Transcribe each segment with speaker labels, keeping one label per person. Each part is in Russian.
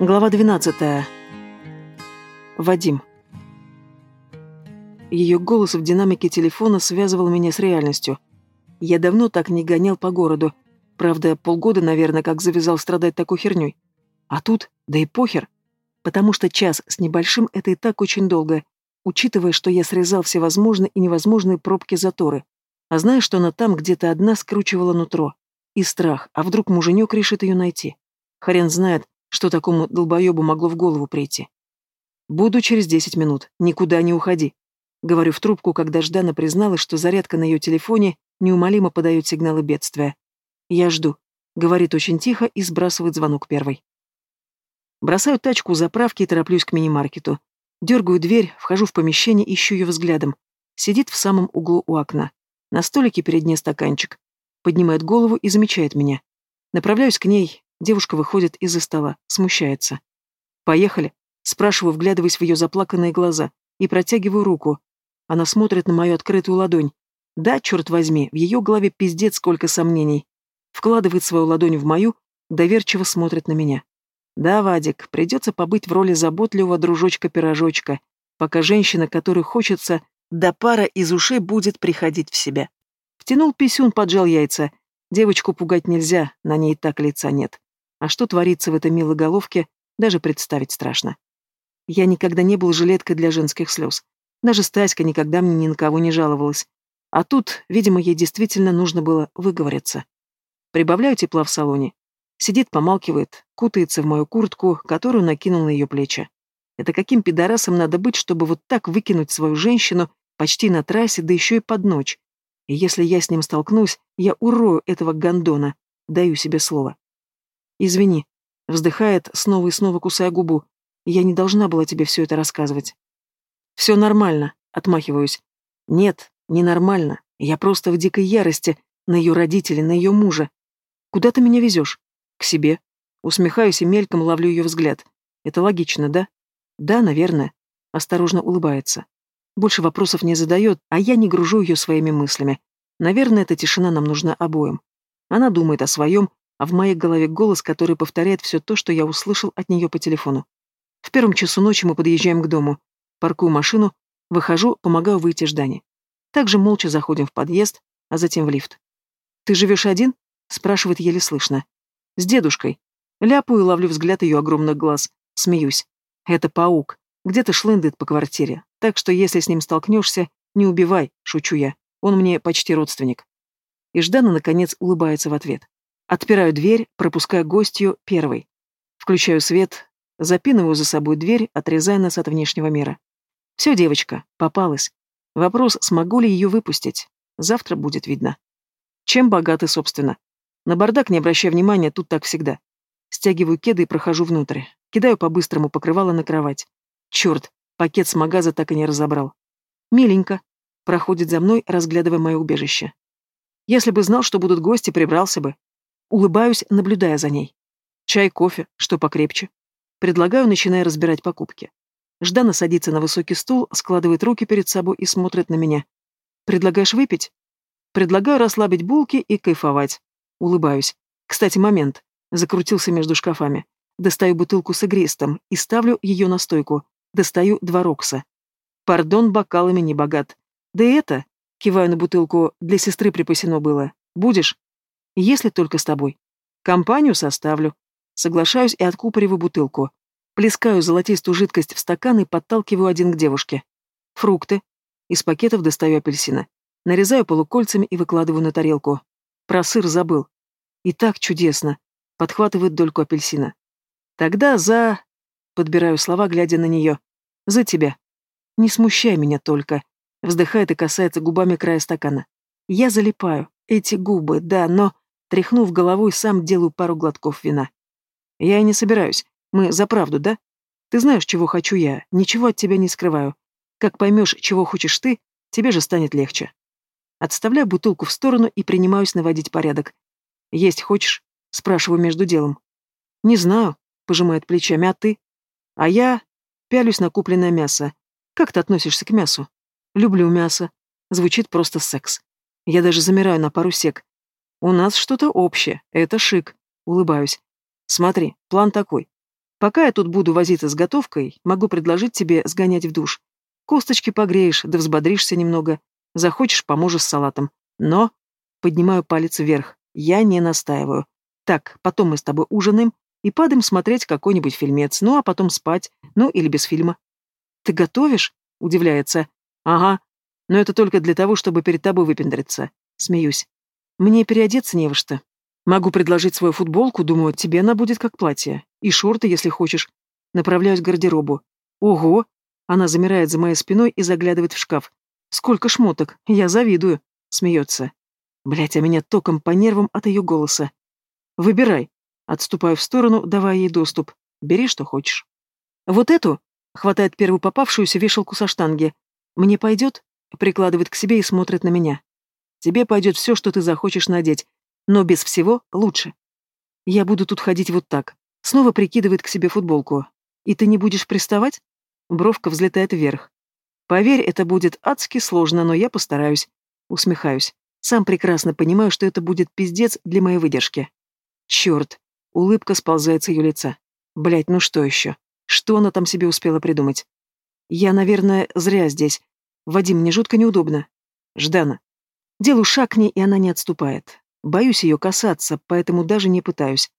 Speaker 1: Глава 12. Вадим. Ее голос в динамике телефона связывал меня с реальностью. Я давно так не гонял по городу. Правда, полгода, наверное, как завязал страдать такой херней. А тут, да и похер. Потому что час с небольшим — это и так очень долго, учитывая, что я срезал все возможные и невозможные пробки-заторы. А знаешь, что она там где-то одна скручивала нутро. И страх, а вдруг муженек решит ее найти. Хрен знает, что такому долбоебу могло в голову прийти? «Буду через десять минут. Никуда не уходи». Говорю в трубку, когда Ждана призналась, что зарядка на ее телефоне неумолимо подает сигналы бедствия. «Я жду», — говорит очень тихо и сбрасывает звонок первой. Бросаю тачку у заправки и тороплюсь к мини-маркету. Дергаю дверь, вхожу в помещение, ищу ее взглядом. Сидит в самом углу у окна. На столике перед ней стаканчик. Поднимает голову и замечает меня. Направляюсь к ней, Девушка выходит из-за стола, смущается. «Поехали?» Спрашиваю, вглядываясь в ее заплаканные глаза, и протягиваю руку. Она смотрит на мою открытую ладонь. Да, черт возьми, в ее голове пиздец сколько сомнений. Вкладывает свою ладонь в мою, доверчиво смотрит на меня. Да, Вадик, придется побыть в роли заботливого дружочка-пирожочка, пока женщина, которой хочется, до пара из ушей будет приходить в себя. Втянул писюн, поджал яйца. Девочку пугать нельзя, на ней так лица нет. А что творится в этой милой головке, даже представить страшно. Я никогда не был жилеткой для женских слез. Даже Стаська никогда мне ни на кого не жаловалась. А тут, видимо, ей действительно нужно было выговориться. Прибавляю тепла в салоне. Сидит, помалкивает, кутается в мою куртку, которую накинул на ее плечи. Это каким пидорасом надо быть, чтобы вот так выкинуть свою женщину почти на трассе, да еще и под ночь. И если я с ним столкнусь, я урою этого гондона, даю себе слово. «Извини», — вздыхает, снова и снова кусая губу. «Я не должна была тебе все это рассказывать». «Все нормально», — отмахиваюсь. «Нет, ненормально. Я просто в дикой ярости на ее родителей, на ее мужа. Куда ты меня везешь? К себе». Усмехаюсь и мельком ловлю ее взгляд. «Это логично, да?» «Да, наверное». Осторожно улыбается. Больше вопросов не задает, а я не гружу ее своими мыслями. Наверное, эта тишина нам нужна обоим. Она думает о своем, а в моей голове голос, который повторяет все то, что я услышал от нее по телефону. В первом часу ночи мы подъезжаем к дому. Паркую машину, выхожу, помогаю выйти Ждане. Также молча заходим в подъезд, а затем в лифт. «Ты живешь один?» — спрашивает еле слышно. «С дедушкой». Ляпаю и ловлю взгляд ее огромных глаз. Смеюсь. «Это паук. Где-то шлындает по квартире. Так что если с ним столкнешься, не убивай», — шучу я. «Он мне почти родственник». И Ждана, наконец, улыбается в ответ. Отпираю дверь, пропуская гостью первой. Включаю свет, запинываю за собой дверь, отрезая нас от внешнего мира. Все, девочка, попалась. Вопрос, смогу ли ее выпустить. Завтра будет видно. Чем богаты, собственно. На бардак не обращая внимания, тут так всегда. Стягиваю кеды и прохожу внутрь. Кидаю по-быстрому покрывало на кровать. Черт, пакет с магаза так и не разобрал. Миленько. Проходит за мной, разглядывая мое убежище. Если бы знал, что будут гости, прибрался бы. Улыбаюсь, наблюдая за ней. Чай, кофе, что покрепче. Предлагаю, начиная разбирать покупки. Ждана садится на высокий стул, складывает руки перед собой и смотрит на меня. «Предлагаешь выпить?» «Предлагаю расслабить булки и кайфовать». Улыбаюсь. «Кстати, момент». Закрутился между шкафами. Достаю бутылку с игристом и ставлю ее на стойку. Достаю два рокса. Пардон, бокалами не богат. Да и это, киваю на бутылку, для сестры припасено было. Будешь? Если только с тобой. Компанию составлю. Соглашаюсь и откупориваю бутылку. Плескаю золотистую жидкость в стакан и подталкиваю один к девушке. Фрукты. Из пакетов достаю апельсина. Нарезаю полукольцами и выкладываю на тарелку. Про сыр забыл. И так чудесно. Подхватывает дольку апельсина. Тогда за... Подбираю слова, глядя на нее. За тебя. Не смущай меня только. Вздыхает и касается губами края стакана. Я залипаю. Эти губы, да, но... Тряхнув головой, сам делаю пару глотков вина. Я и не собираюсь. Мы за правду, да? Ты знаешь, чего хочу я, ничего от тебя не скрываю. Как поймешь, чего хочешь ты, тебе же станет легче. Отставляю бутылку в сторону и принимаюсь наводить порядок. «Есть хочешь?» — спрашиваю между делом. «Не знаю», — пожимает плечами, «а ты?» «А я...» — пялюсь на купленное мясо. «Как ты относишься к мясу?» «Люблю мясо». Звучит просто секс. Я даже замираю на пару сек. У нас что-то общее, это шик. Улыбаюсь. Смотри, план такой. Пока я тут буду возиться с готовкой, могу предложить тебе сгонять в душ. Косточки погреешь, да взбодришься немного. Захочешь, поможешь с салатом. Но...» Поднимаю палец вверх. Я не настаиваю. Так, потом мы с тобой ужинаем и падаем смотреть какой-нибудь фильмец, ну а потом спать, ну или без фильма. «Ты готовишь?» — удивляется. «Ага. Но это только для того, чтобы перед тобой выпендриться». Смеюсь. «Мне переодеться не во что. Могу предложить свою футболку, думаю, тебе она будет как платье. И шорты, если хочешь. Направляюсь к гардеробу. Ого! Она замирает за моей спиной и заглядывает в шкаф. Сколько шмоток! Я завидую. Смеется. Блять, а меня током по нервам от ее голоса. Выбирай. Отступаю в сторону, давая ей доступ. Бери, что хочешь. Вот эту? Хватает первую попавшуюся вешалку со штанги. Мне пойдет? Прикладывает к себе и смотрит на меня. Тебе пойдет все, что ты захочешь надеть, но без всего лучше. Я буду тут ходить вот так. Снова прикидывает к себе футболку. И ты не будешь приставать? Бровка взлетает вверх. Поверь, это будет адски сложно, но я постараюсь. Усмехаюсь. Сам прекрасно понимаю, что это будет пиздец для моей выдержки. Черт. Улыбка сползает с ее лица. Блять, ну что еще? Что она там себе успела придумать? Я, наверное, зря здесь. Вадим, мне жутко неудобно. Ждана. Делаю шаг к ней, и она не отступает. Боюсь ее касаться, поэтому даже не пытаюсь.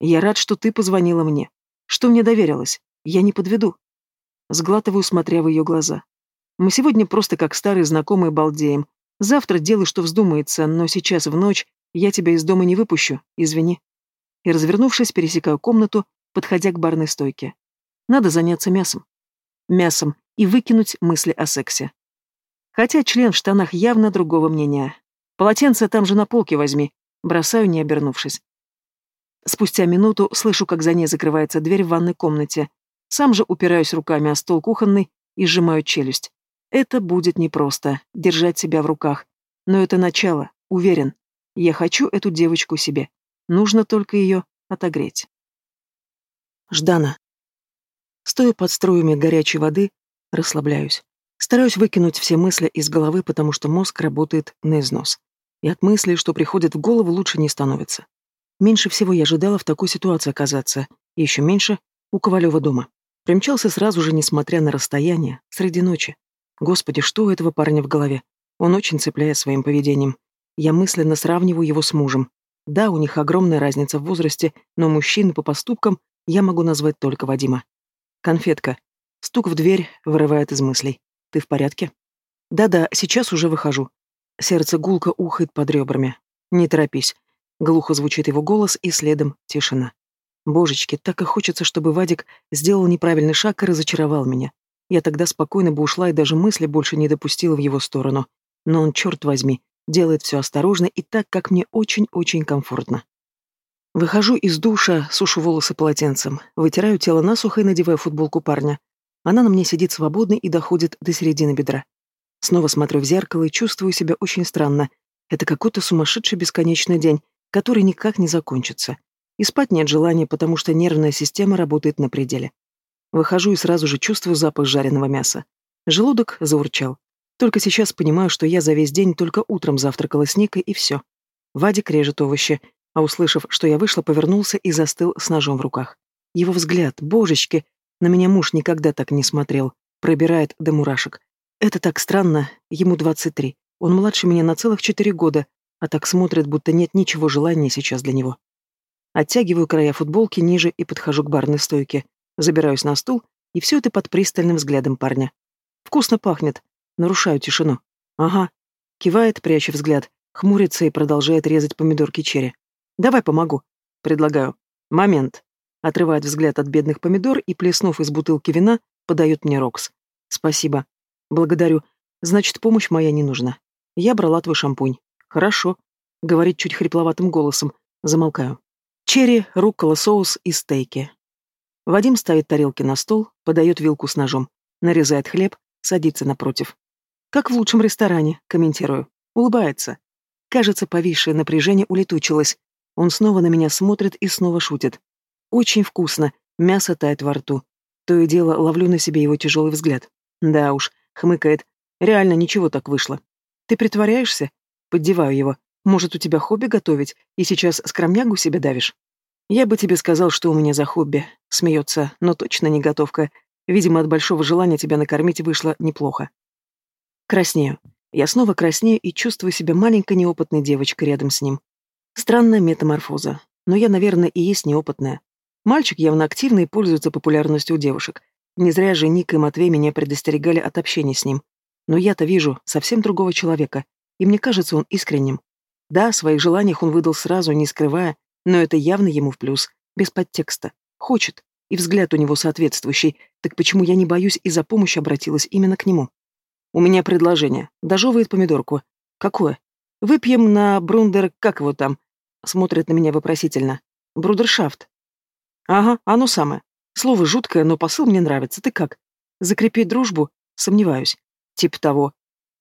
Speaker 1: Я рад, что ты позвонила мне. Что мне доверилась? Я не подведу. Сглатываю, смотря в ее глаза. Мы сегодня просто как старые знакомые балдеем. Завтра делай, что вздумается, но сейчас в ночь я тебя из дома не выпущу, извини. И, развернувшись, пересекаю комнату, подходя к барной стойке. Надо заняться мясом. Мясом и выкинуть мысли о сексе. Хотя член в штанах явно другого мнения. Полотенце там же на полке возьми. Бросаю, не обернувшись. Спустя минуту слышу, как за ней закрывается дверь в ванной комнате. Сам же упираюсь руками о стол кухонный и сжимаю челюсть. Это будет непросто, держать себя в руках. Но это начало, уверен. Я хочу эту девочку себе. Нужно только ее отогреть. Ждана. Стоя под струями горячей воды, расслабляюсь. Стараюсь выкинуть все мысли из головы, потому что мозг работает на износ. И от мыслей, что приходят в голову, лучше не становится. Меньше всего я ожидала в такой ситуации оказаться, и еще меньше у Ковалева дома. Примчался сразу же, несмотря на расстояние, среди ночи. Господи, что у этого парня в голове? Он очень цепляет своим поведением. Я мысленно сравниваю его с мужем. Да, у них огромная разница в возрасте, но мужчины по поступкам я могу назвать только Вадима. Конфетка. Стук в дверь вырывает из мыслей. Ты в порядке? Да-да, сейчас уже выхожу. Сердце гулко ухает под ребрами. Не торопись. Глухо звучит его голос, и следом тишина. Божечки, так и хочется, чтобы Вадик сделал неправильный шаг и разочаровал меня. Я тогда спокойно бы ушла и даже мысли больше не допустила в его сторону. Но он, черт возьми, делает все осторожно и так, как мне очень-очень комфортно. Выхожу из душа, сушу волосы полотенцем, вытираю тело насухо и надеваю футболку парня. Она на мне сидит свободной и доходит до середины бедра. Снова смотрю в зеркало и чувствую себя очень странно. Это какой-то сумасшедший бесконечный день, который никак не закончится. И спать нет желания, потому что нервная система работает на пределе. Выхожу и сразу же чувствую запах жареного мяса. Желудок заурчал. Только сейчас понимаю, что я за весь день только утром завтракала с Никой, и все. Вадик режет овощи, а услышав, что я вышла, повернулся и застыл с ножом в руках. Его взгляд, божечки, на меня муж никогда так не смотрел, пробирает до мурашек. Это так странно, ему 23. Он младше меня на целых четыре года, а так смотрит, будто нет ничего желания сейчас для него. Оттягиваю края футболки ниже и подхожу к барной стойке. Забираюсь на стул, и все это под пристальным взглядом парня. Вкусно пахнет. Нарушаю тишину. Ага. Кивает, пряча взгляд, хмурится и продолжает резать помидорки черри. Давай помогу. Предлагаю. Момент. Отрывает взгляд от бедных помидор и, плеснув из бутылки вина, подает мне Рокс. Спасибо. Благодарю. Значит, помощь моя не нужна. Я брала твой шампунь. «Хорошо», — говорит чуть хрипловатым голосом. Замолкаю. Черри, руккола, соус и стейки. Вадим ставит тарелки на стол, подает вилку с ножом, нарезает хлеб, садится напротив. «Как в лучшем ресторане», — комментирую. Улыбается. Кажется, повисшее напряжение улетучилось. Он снова на меня смотрит и снова шутит. Очень вкусно, мясо тает во рту. То и дело ловлю на себе его тяжелый взгляд. Да уж, хмыкает. Реально ничего так вышло. Ты притворяешься? Поддеваю его. Может, у тебя хобби готовить, и сейчас скромнягу себе давишь? Я бы тебе сказал, что у меня за хобби. Смеется, но точно не готовка. Видимо, от большого желания тебя накормить вышло неплохо. Краснею. Я снова краснею и чувствую себя маленькой неопытной девочкой рядом с ним. Странная метаморфоза. Но я, наверное, и есть неопытная. Мальчик явно активный и пользуется популярностью у девушек. Не зря же Ник и Матвей меня предостерегали от общения с ним. Но я-то вижу совсем другого человека, и мне кажется, он искренним. Да, о своих желаниях он выдал сразу, не скрывая, но это явно ему в плюс, без подтекста. Хочет, и взгляд у него соответствующий, так почему я не боюсь и за помощью обратилась именно к нему? У меня предложение. Дожевывает помидорку. Какое? Выпьем на брундер, как его там? Смотрит на меня вопросительно. Брудершафт. Ага, оно самое. Слово жуткое, но посыл мне нравится. Ты как? Закрепить дружбу? Сомневаюсь. Типа того.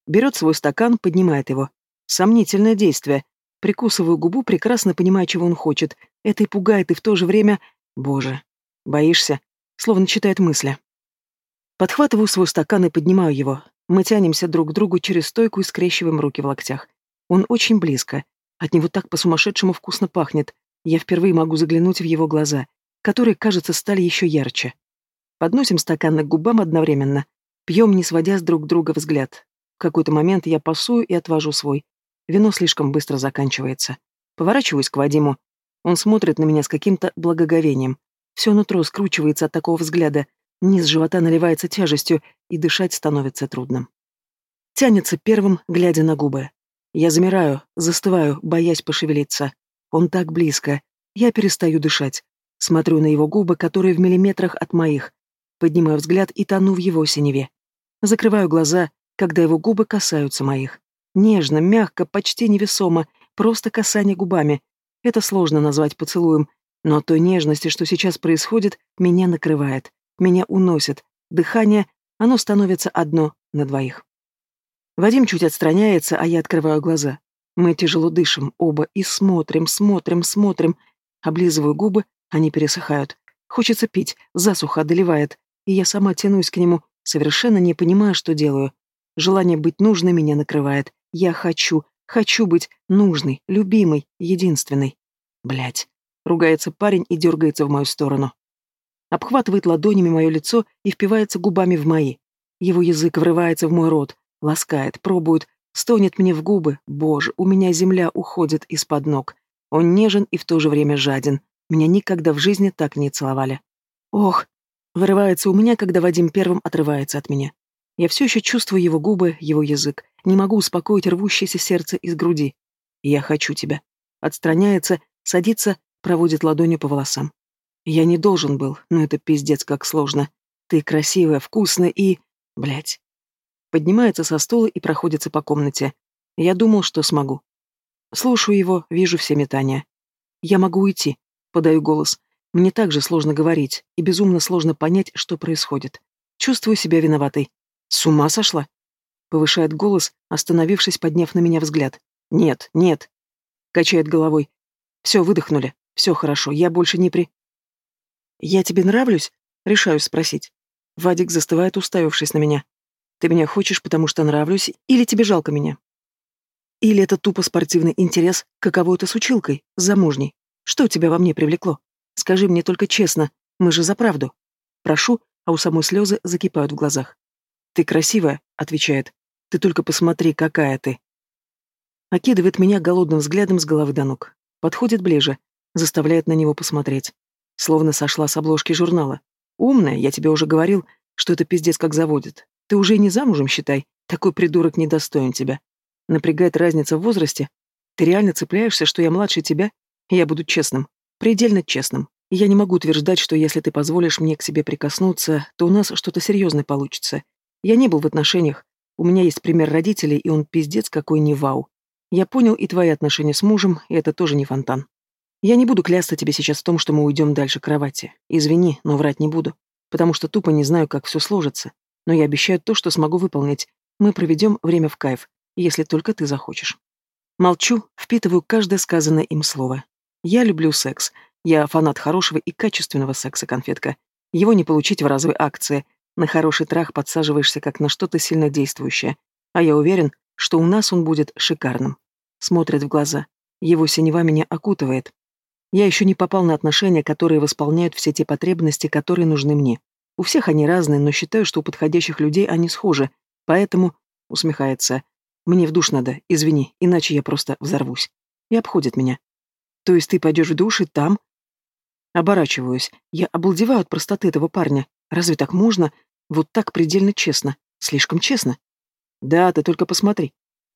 Speaker 1: Берет свой стакан, поднимает его. Сомнительное действие. Прикусываю губу, прекрасно понимая, чего он хочет. Это и пугает, и в то же время... Боже. Боишься? Словно читает мысли. Подхватываю свой стакан и поднимаю его. Мы тянемся друг к другу через стойку и скрещиваем руки в локтях. Он очень близко. От него так по-сумасшедшему вкусно пахнет. Я впервые могу заглянуть в его глаза которые, кажется, стали еще ярче. Подносим стаканы к губам одновременно, пьем, не сводя с друг друга взгляд. В какой-то момент я пасую и отвожу свой. Вино слишком быстро заканчивается. Поворачиваюсь к Вадиму. Он смотрит на меня с каким-то благоговением. Все нутро скручивается от такого взгляда, низ живота наливается тяжестью, и дышать становится трудным. Тянется первым, глядя на губы. Я замираю, застываю, боясь пошевелиться. Он так близко. Я перестаю дышать. Смотрю на его губы, которые в миллиметрах от моих. Поднимаю взгляд и тону в его синеве. Закрываю глаза, когда его губы касаются моих. Нежно, мягко, почти невесомо, просто касание губами. Это сложно назвать поцелуем, но от той нежности, что сейчас происходит, меня накрывает, меня уносит. Дыхание, оно становится одно на двоих. Вадим чуть отстраняется, а я открываю глаза. Мы тяжело дышим, оба, и смотрим, смотрим, смотрим. Облизываю губы, они пересыхают. Хочется пить, засуха одолевает, и я сама тянусь к нему, совершенно не понимая, что делаю. Желание быть нужной меня накрывает. Я хочу, хочу быть нужной, любимой, единственной. Блять. Ругается парень и дергается в мою сторону. Обхватывает ладонями мое лицо и впивается губами в мои. Его язык врывается в мой рот, ласкает, пробует, стонет мне в губы. Боже, у меня земля уходит из-под ног. Он нежен и в то же время жаден. Меня никогда в жизни так не целовали. Ох, вырывается у меня, когда Вадим первым отрывается от меня. Я все еще чувствую его губы, его язык. Не могу успокоить рвущееся сердце из груди. Я хочу тебя. Отстраняется, садится, проводит ладонью по волосам. Я не должен был, но это пиздец как сложно. Ты красивая, вкусная и... Блять. Поднимается со стула и проходится по комнате. Я думал, что смогу. Слушаю его, вижу все метания. Я могу уйти, Подаю голос. Мне также сложно говорить, и безумно сложно понять, что происходит. Чувствую себя виноватой. С ума сошла? Повышает голос, остановившись, подняв на меня взгляд. Нет, нет. Качает головой. Все, выдохнули. Все хорошо, я больше не при... Я тебе нравлюсь? Решаю спросить. Вадик застывает, уставившись на меня. Ты меня хочешь, потому что нравлюсь, или тебе жалко меня? Или это тупо спортивный интерес, каково это с училкой, замужней? Что тебя во мне привлекло? Скажи мне только честно, мы же за правду. Прошу, а у самой слезы закипают в глазах. Ты красивая, отвечает. Ты только посмотри, какая ты. Окидывает меня голодным взглядом с головы до ног. Подходит ближе, заставляет на него посмотреть. Словно сошла с обложки журнала. Умная, я тебе уже говорил, что это пиздец как заводит. Ты уже и не замужем, считай. Такой придурок недостоин тебя. Напрягает разница в возрасте. Ты реально цепляешься, что я младше тебя я буду честным, предельно честным. Я не могу утверждать, что если ты позволишь мне к себе прикоснуться, то у нас что-то серьезное получится. Я не был в отношениях. У меня есть пример родителей, и он пиздец какой не вау. Я понял и твои отношения с мужем, и это тоже не фонтан. Я не буду клясться тебе сейчас в том, что мы уйдем дальше кровати. Извини, но врать не буду, потому что тупо не знаю, как все сложится. Но я обещаю то, что смогу выполнить. Мы проведем время в кайф, если только ты захочешь. Молчу, впитываю каждое сказанное им слово. Я люблю секс. Я фанат хорошего и качественного секса, конфетка. Его не получить в разовой акции. На хороший трах подсаживаешься как на что-то сильно действующее. А я уверен, что у нас он будет шикарным. Смотрит в глаза. Его синева меня окутывает. Я еще не попал на отношения, которые восполняют все те потребности, которые нужны мне. У всех они разные, но считаю, что у подходящих людей они схожи. Поэтому, усмехается, мне в душ надо, извини, иначе я просто взорвусь. И обходит меня. То есть ты пойдешь в душ и там? Оборачиваюсь. Я обалдеваю от простоты этого парня. Разве так можно? Вот так предельно честно. Слишком честно. Да, ты только посмотри.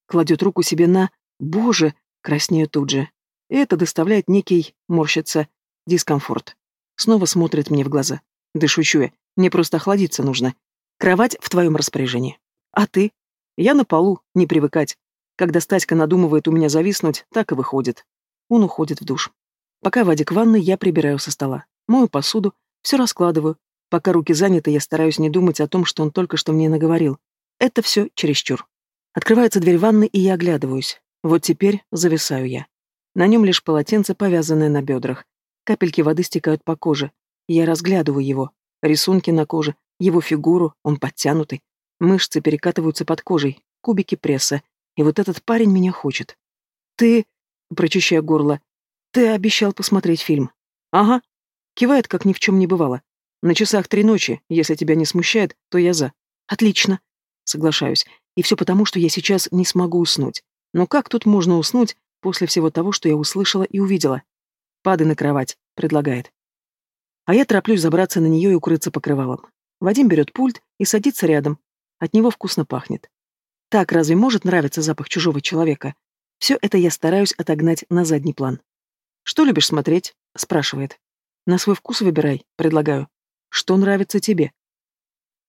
Speaker 1: Кладет руку себе на... Боже! Краснею тут же. Это доставляет некий, морщится, дискомфорт. Снова смотрит мне в глаза. Да шучу я. Мне просто охладиться нужно. Кровать в твоем распоряжении. А ты? Я на полу, не привыкать. Когда Стаська надумывает у меня зависнуть, так и выходит. Он уходит в душ. Пока Вадик в ванной, я прибираю со стола. Мою посуду, все раскладываю. Пока руки заняты, я стараюсь не думать о том, что он только что мне наговорил. Это все чересчур. Открывается дверь ванны, и я оглядываюсь. Вот теперь зависаю я. На нем лишь полотенце, повязанное на бедрах. Капельки воды стекают по коже. Я разглядываю его. Рисунки на коже, его фигуру, он подтянутый. Мышцы перекатываются под кожей, кубики пресса. И вот этот парень меня хочет. Ты, прочищая горло, ты обещал посмотреть фильм. Ага. Кивает, как ни в чем не бывало. На часах три ночи, если тебя не смущает, то я за. Отлично. Соглашаюсь. И все потому, что я сейчас не смогу уснуть. Но как тут можно уснуть после всего того, что я услышала и увидела? Падай на кровать, предлагает. А я тороплюсь забраться на нее и укрыться покрывалом. Вадим берет пульт и садится рядом, от него вкусно пахнет. Так разве может нравиться запах чужого человека? Все это я стараюсь отогнать на задний план. «Что любишь смотреть?» — спрашивает. «На свой вкус выбирай», — предлагаю. «Что нравится тебе?»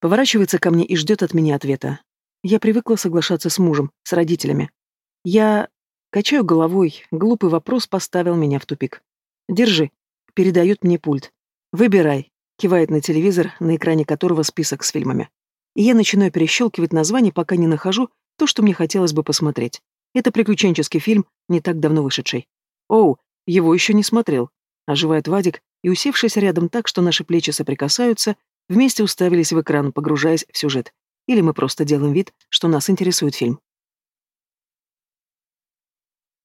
Speaker 1: Поворачивается ко мне и ждет от меня ответа. Я привыкла соглашаться с мужем, с родителями. Я... Качаю головой, глупый вопрос поставил меня в тупик. «Держи», — передает мне пульт. «Выбирай», — кивает на телевизор, на экране которого список с фильмами и я начинаю перещелкивать название, пока не нахожу то, что мне хотелось бы посмотреть. Это приключенческий фильм, не так давно вышедший. Оу, его еще не смотрел. Оживает Вадик, и, усевшись рядом так, что наши плечи соприкасаются, вместе уставились в экран, погружаясь в сюжет. Или мы просто делаем вид, что нас интересует фильм.